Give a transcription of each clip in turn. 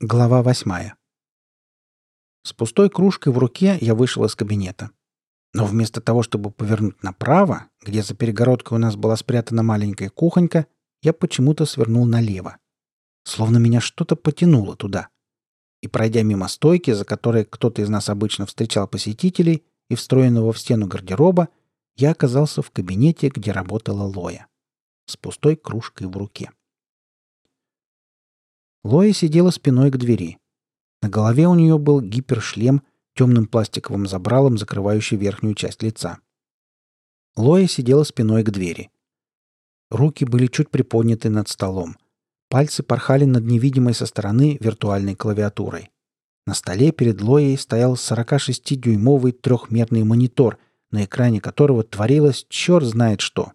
Глава восьмая. С пустой кружкой в руке я вышел из кабинета. Но вместо того, чтобы повернуть направо, где за перегородкой у нас была спрятана маленькая кухонька, я почему-то свернул налево. Словно меня что-то потянуло туда. И пройдя мимо стойки, за которой кто-то из нас обычно встречал посетителей, и встроенного в стену гардероба, я оказался в кабинете, где работала Лоя. С пустой кружкой в руке. Лоя сидела спиной к двери. На голове у нее был гипершлем, темным пластиковым забралом, закрывающий верхнюю часть лица. Лоя сидела спиной к двери. Руки были чуть приподняты над столом. Пальцы порхали над невидимой со стороны виртуальной клавиатурой. На столе перед Лоей стоял 46-дюймовый трехмерный монитор, на экране которого творилось черт знает что.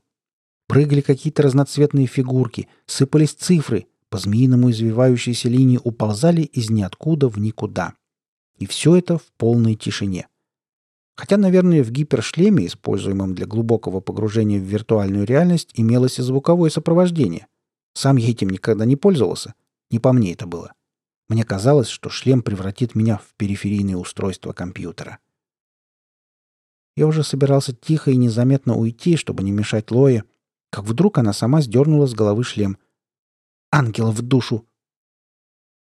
Прыгали какие-то разноцветные фигурки, сыпались цифры, по змеиному извивающейся линии уползали из ниоткуда в никуда. И все это в полной тишине. Хотя, наверное, в гипершлеме, используемом для глубокого погружения в виртуальную реальность, имелось и звуковое сопровождение. Сам я этим никогда не пользовался. Не по мне это было. Мне казалось, что шлем превратит меня в периферийное устройство компьютера. Я уже собирался тихо и незаметно уйти, чтобы не мешать Лое, как вдруг она сама сдернула с головы шлем Ангел в душу!»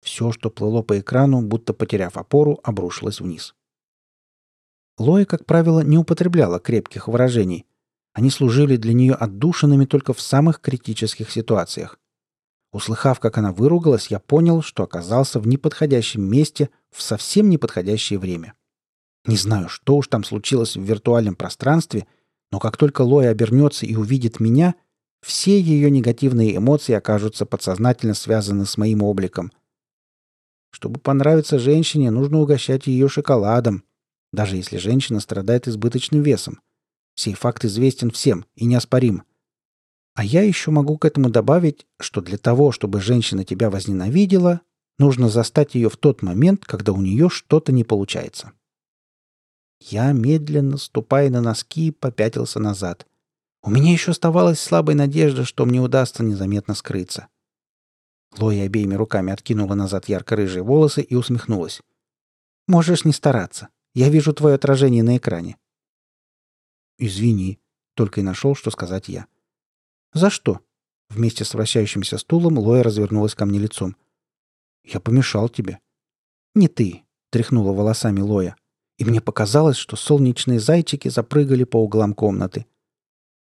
Все, что плыло по экрану, будто потеряв опору, обрушилось вниз. Лоя, как правило, не употребляла крепких выражений. Они служили для нее отдушинами только в самых критических ситуациях. Услыхав, как она выругалась, я понял, что оказался в неподходящем месте в совсем неподходящее время. Не знаю, что уж там случилось в виртуальном пространстве, но как только Лоя обернется и увидит меня, все ее негативные эмоции окажутся подсознательно связаны с моим обликом. Чтобы понравиться женщине, нужно угощать ее шоколадом, даже если женщина страдает избыточным весом. Сей факт известен всем и неоспорим. А я еще могу к этому добавить, что для того, чтобы женщина тебя возненавидела, нужно застать ее в тот момент, когда у нее что-то не получается. Я, медленно, ступая на носки, попятился назад. У меня еще оставалась слабая надежда, что мне удастся незаметно скрыться. Лоя обеими руками откинула назад ярко-рыжие волосы и усмехнулась. «Можешь не стараться. Я вижу твое отражение на экране». «Извини», — только и нашел, что сказать я. «За что?» Вместе с вращающимся стулом Лоя развернулась ко мне лицом. «Я помешал тебе». «Не ты», — тряхнула волосами Лоя. И мне показалось, что солнечные зайчики запрыгали по углам комнаты.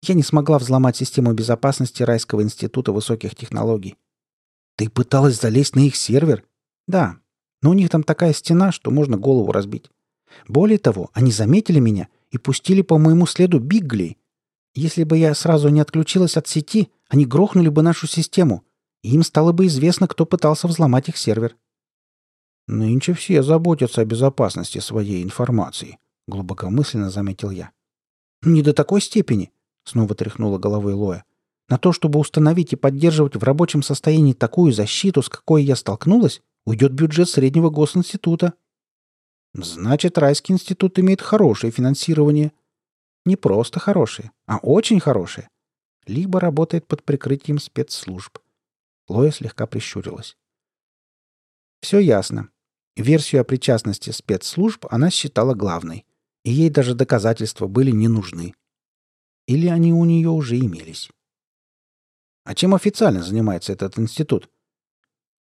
Я не смогла взломать систему безопасности Райского института высоких технологий. Ты пыталась залезть на их сервер? Да. Но у них там такая стена, что можно голову разбить. Более того, они заметили меня и пустили по моему следу Бигли. Если бы я сразу не отключилась от сети, они грохнули бы нашу систему, и им стало бы известно, кто пытался взломать их сервер. Нынче все заботятся о безопасности своей информации, глубокомысленно заметил я. Не до такой степени. — снова тряхнула головой Лоя. «На то, чтобы установить и поддерживать в рабочем состоянии такую защиту, с какой я столкнулась, уйдет бюджет среднего госинститута». «Значит, Райский институт имеет хорошее финансирование». «Не просто хорошее, а очень хорошее. Либо работает под прикрытием спецслужб». Лоя слегка прищурилась. «Все ясно. Версию о причастности спецслужб она считала главной, и ей даже доказательства были не нужны. Или они у нее уже имелись? А чем официально занимается этот институт?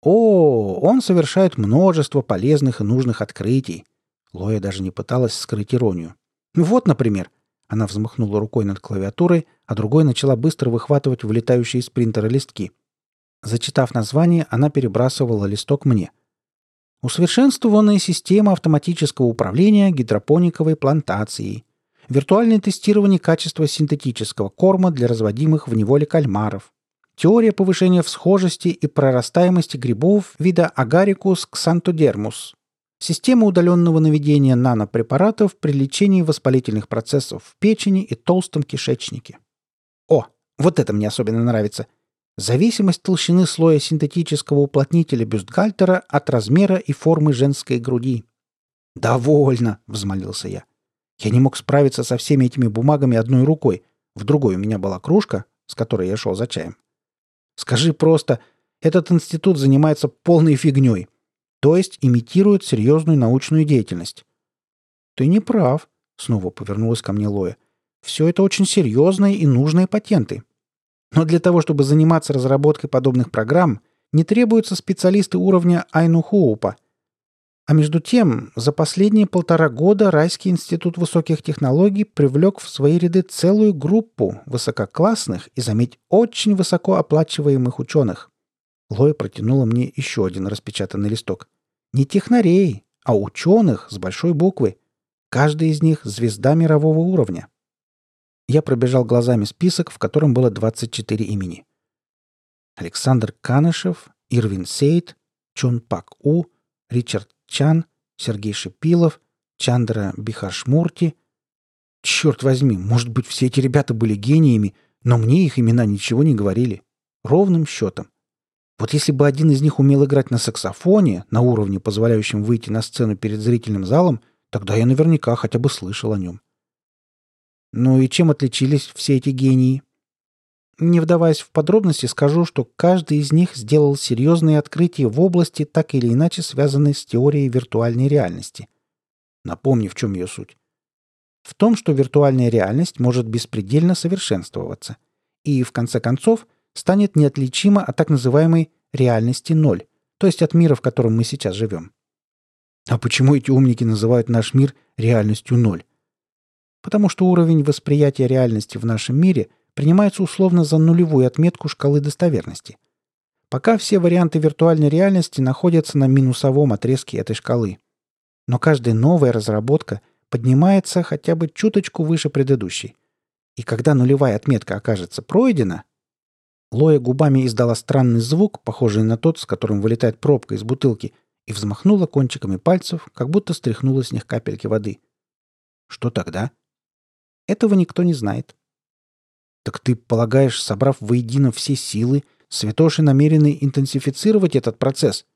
О, он совершает множество полезных и нужных открытий. Лоя даже не пыталась скрыть иронию. Вот, например, она взмахнула рукой над клавиатурой, а другой начала быстро выхватывать вылетающие из принтера листки. Зачитав название, она перебрасывала листок мне. Усовершенствованная система автоматического управления гидропониковой плантацией виртуальное тестирование качества синтетического корма для разводимых в неволе кальмаров, теория повышения всхожести и прорастаемости грибов вида Agaricus xanthodermus, система удаленного наведения нанопрепаратов при лечении воспалительных процессов в печени и толстом кишечнике. О, вот это мне особенно нравится. Зависимость толщины слоя синтетического уплотнителя бюстгальтера от размера и формы женской груди. «Довольно!» — взмолился я. Я не мог справиться со всеми этими бумагами одной рукой. В другой у меня была кружка, с которой я шел за чаем. Скажи просто, этот институт занимается полной фигней. то есть имитируют серьезную научную деятельность. «Ты не прав», — снова повернулась ко мне Лоя. «Все это очень серьезные и нужные патенты. Но для того, чтобы заниматься разработкой подобных программ, не требуются специалисты уровня Айну Хоупа. А между тем, за последние полтора года Райский институт высоких технологий привлек в свои ряды целую группу высококлассных и, заметь, очень высоко оплачиваемых ученых. Лоя протянула мне еще один распечатанный листок. Не технарей, а ученых с большой буквы. Каждый из них – звезда мирового уровня. Я пробежал глазами список, в котором было 24 имени. Александр Канышев, Ирвин Сейт, Чун Пак У, Ричард Чан, Сергей Шипилов, Чандра Бихашмурти. Черт возьми, может быть, все эти ребята были гениями, но мне их имена ничего не говорили. Ровным счетом. Вот если бы один из них умел играть на саксофоне, на уровне, позволяющем выйти на сцену перед зрительным залом, тогда я наверняка хотя бы слышал о нем. Ну и чем отличились все эти гении? Не вдаваясь в подробности, скажу, что каждый из них сделал серьезные открытия в области, так или иначе связанной с теорией виртуальной реальности. Напомни, в чем ее суть. В том, что виртуальная реальность может беспредельно совершенствоваться. И, в конце концов, станет неотличима от так называемой реальности ноль, то есть от мира, в котором мы сейчас живем. А почему эти умники называют наш мир реальностью ноль? Потому что уровень восприятия реальности в нашем мире принимается условно за нулевую отметку шкалы достоверности. Пока все варианты виртуальной реальности находятся на минусовом отрезке этой шкалы. Но каждая новая разработка поднимается хотя бы чуточку выше предыдущей. И когда нулевая отметка окажется пройдена, Лоя губами издала странный звук, похожий на тот, с которым вылетает пробка из бутылки, и взмахнула кончиками пальцев, как будто стряхнула с них капельки воды. Что тогда? Этого никто не знает. Так ты полагаешь, собрав воедино все силы, святоши намерены интенсифицировать этот процесс?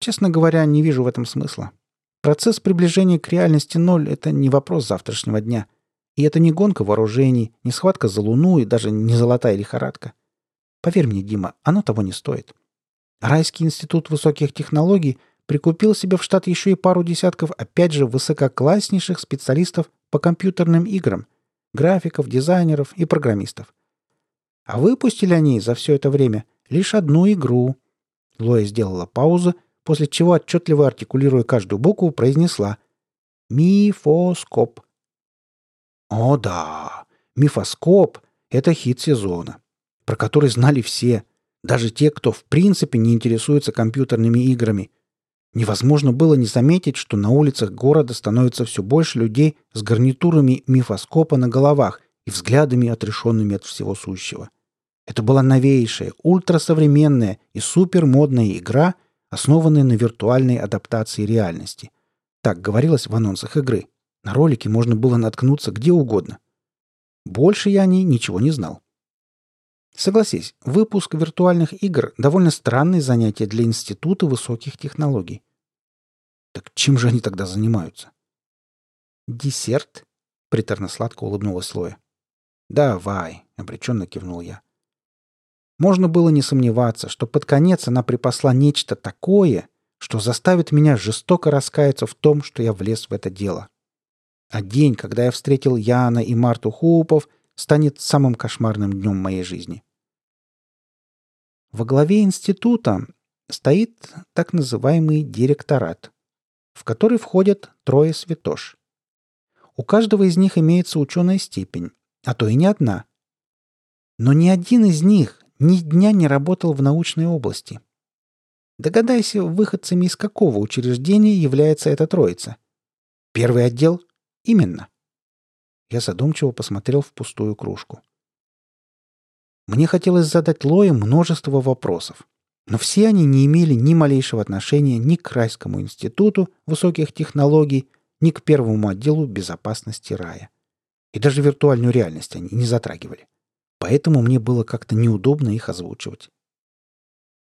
Честно говоря, не вижу в этом смысла. Процесс приближения к реальности ноль — это не вопрос завтрашнего дня. И это не гонка вооружений, не схватка за Луну и даже не золотая лихорадка. Поверь мне, Дима, оно того не стоит. Райский институт высоких технологий прикупил себе в штат еще и пару десятков, опять же, высококласснейших специалистов по компьютерным играм, графиков, дизайнеров и программистов. А выпустили они за все это время лишь одну игру. Лоя сделала паузу, после чего, отчетливо артикулируя каждую букву, произнесла «Мифоскоп». О да, мифоскоп — это хит сезона, про который знали все, даже те, кто в принципе не интересуется компьютерными играми — Невозможно было не заметить, что на улицах города становится все больше людей с гарнитурами мифоскопа на головах и взглядами, отрешенными от всего сущего. Это была новейшая, ультрасовременная и супермодная игра, основанная на виртуальной адаптации реальности. Так говорилось в анонсах игры. На ролики можно было наткнуться где угодно. Больше я о ней ничего не знал. Согласись, выпуск виртуальных игр – довольно странное занятие для Института высоких технологий. Так чем же они тогда занимаются? Десерт? Приторно-сладко улыбнулась Лоя. «Давай», — обреченно кивнул я. Можно было не сомневаться, что под конец она припасла нечто такое, что заставит меня жестоко раскаяться в том, что я влез в это дело. А день, когда я встретил Яна и Марту Хупов — станет самым кошмарным днем моей жизни. Во главе института стоит так называемый директорат, в который входят трое святош. У каждого из них имеется ученая степень, а то и не одна. Но ни один из них ни дня не работал в научной области. Догадайся, выходцами из какого учреждения является эта троица. Первый отдел? Именно. Я задумчиво посмотрел в пустую кружку. Мне хотелось задать Лое множество вопросов, но все они не имели ни малейшего отношения ни к Райскому институту высоких технологий, ни к первому отделу безопасности рая. И даже виртуальную реальность они не затрагивали. Поэтому мне было как-то неудобно их озвучивать.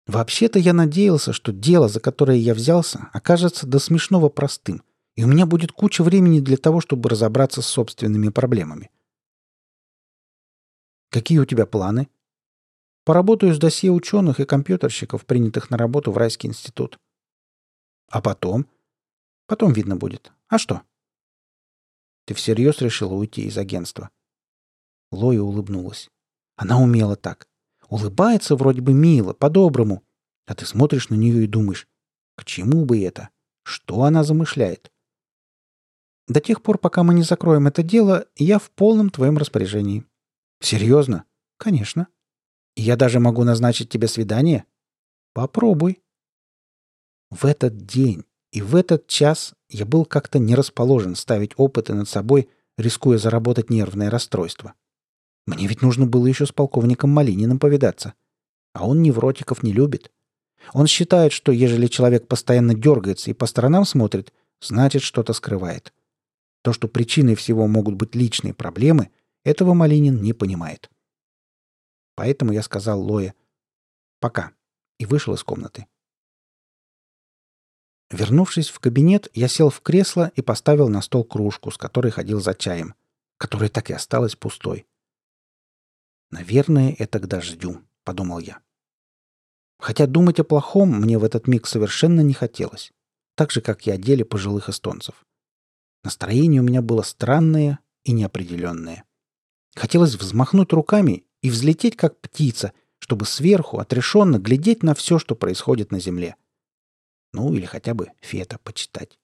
Вообще-то я надеялся, что дело, за которое я взялся, окажется до смешного простым — и у меня будет куча времени для того, чтобы разобраться с собственными проблемами. Какие у тебя планы? Поработаю с досье ученых и компьютерщиков, принятых на работу в Райский институт. А потом? Потом видно будет. А что? Ты всерьез решила уйти из агентства? Лоя улыбнулась. Она умела так. Улыбается вроде бы мило, по-доброму. А ты смотришь на нее и думаешь, к чему бы это? Что она замышляет? До тех пор, пока мы не закроем это дело, я в полном твоем распоряжении. Серьезно? Конечно. Я даже могу назначить тебе свидание. Попробуй. В этот день и в этот час я был как-то не расположен ставить опыты над собой, рискуя заработать нервное расстройство. Мне ведь нужно было еще с полковником Малининым повидаться. А он невротиков не любит. Он считает, что ежели человек постоянно дергается и по сторонам смотрит, значит, что-то скрывает. То, что причиной всего могут быть личные проблемы, этого Малинин не понимает. Поэтому я сказал Лое «пока» и вышел из комнаты. Вернувшись в кабинет, я сел в кресло и поставил на стол кружку, с которой ходил за чаем, которая так и осталась пустой. «Наверное, это к дождю», — подумал я. Хотя думать о плохом мне в этот миг совершенно не хотелось, так же, как и о деле пожилых эстонцев. Настроение у меня было странное и неопределенное. Хотелось взмахнуть руками и взлететь, как птица, чтобы сверху отрешенно глядеть на все, что происходит на земле. Ну, или хотя бы фета почитать.